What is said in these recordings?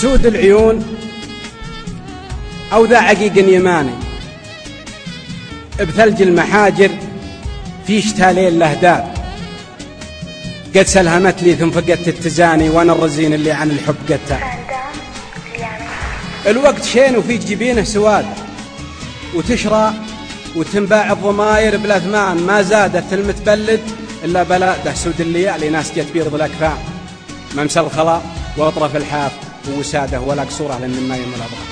سود العيون أو ذا عقيق يماني. بثلج المحاجر في شتا ليل له داب قد سلهمت لي ثم فقدت التزاني وأنا الرزين اللي عن الحب قد الوقت شين وفي جبينه سواد. وتشرى وتنباع الضماير بالأثمان. ما زادت المتبلد إلا بلاده سود الليالي ناس جت بيرض الأكفان. ممسى الخلاء وأطرف الحاف. ووساده ولا قصورة لأن ما يم الاضرار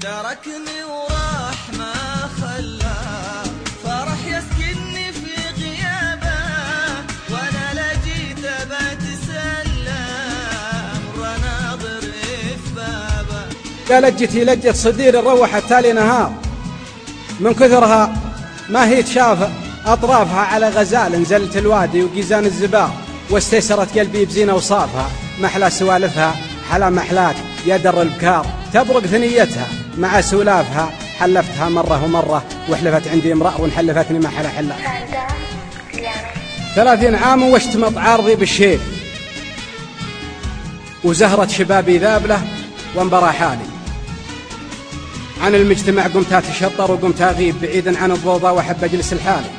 تركني وراح ما خلى فرح يسكنني في غيابه وأنا لجيت بتسلى. أمر ناظر في بابه يا لجتي لجة صدير روحت تالي نهار. من كثرها ما هي تشاف أطرافها على غزال نزلت الوادي وقيزان الزبار واستيسرت قلبي بزينة وصافها محلى سوالفها. حلا محلاك يا در البكار تبرق ثنيتها مع سلافها. حلفتها مرة ومرة وحلفت عندي امرأة وانحلفتني ما حلا حلا. ثلاثين عام واشتمط عارضي بالشيب. وزهرة شبابي ذابلة وانبرى حالي. عن المجتمع قمت أتشطر وقمت أغيب بعيدا عن الضوضاء وأحب أجلس لحالي.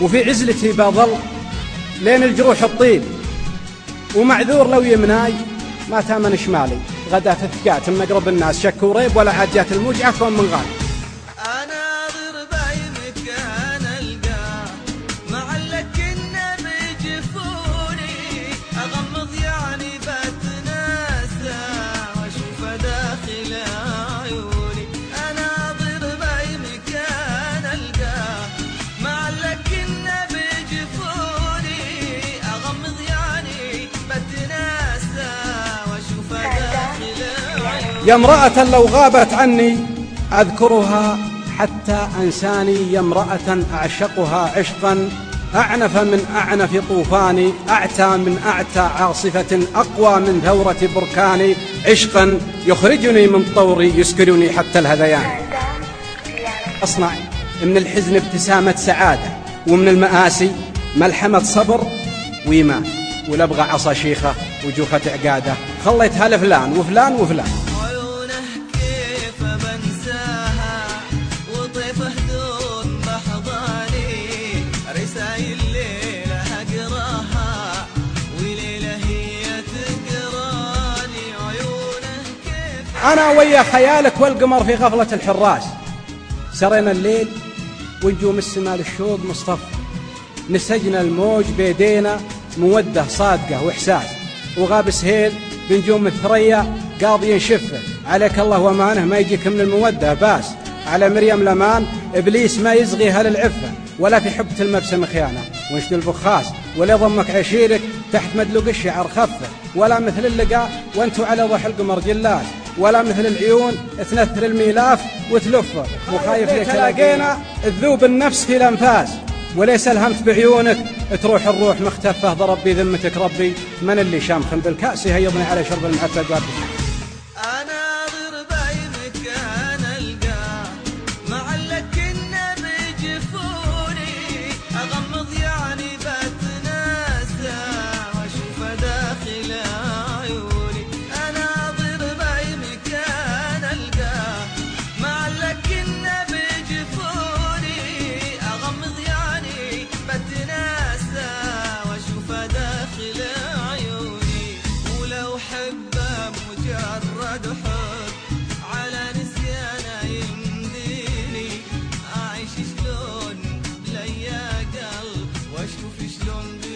وفي عزلتي بظل لين الجروح الطيب. ومعذور لو يمناي ما تامن شمالي. غدا في الثقات مقرب الناس شك وريب ولا عاد جات الموجعة فهم من غالي يا امرأة لو غابت عني أذكرها حتى أنساني يا امرأة أعشقها عشقا أعنف من أعنف طوفاني أعتى من أعتى عاصفة أقوى من ثورة بركاني. عشقا يخرجني من طوري يسكرني حتى الهذيان. أصنع من الحزن ابتسامة سعادة ومن المآسي ملحمة صبر وإيمان. ولبغى عصا شيخة وجوفة عقادة. خليتها لفلان وفلان وفلان. أنا ويا خيالك والقمر في غفلة الحراس. سرينا الليل ونجوم السماء للشوق مصطفى. نسجنا الموج بيدينا مودة صادقة وإحساس. وغاب سهيل بنجوم الثريا قاضي ينشفه عليك الله ومانه ما يجيك من المودة باس. على مريم لمان إبليس ما يزغيها للعفة ولا في حبة المبسم خيانة. وانشد البخاس؟ ولا ضمك عشيرك تحت مدلوق الشعر خفة. ولا مثل اللقاء وانتو على ضح القمر جلاس ولا مثل العيون تنثر الميلاف وتلفه وخايف لك لقينا تذوب النفس في الانفاس وليس الهمت بعيونك تروح الروح مختفة ضرب بذمتك ربي. من اللي شامخ بالكأس؟ يهيضني على شرب المحفل du bist London.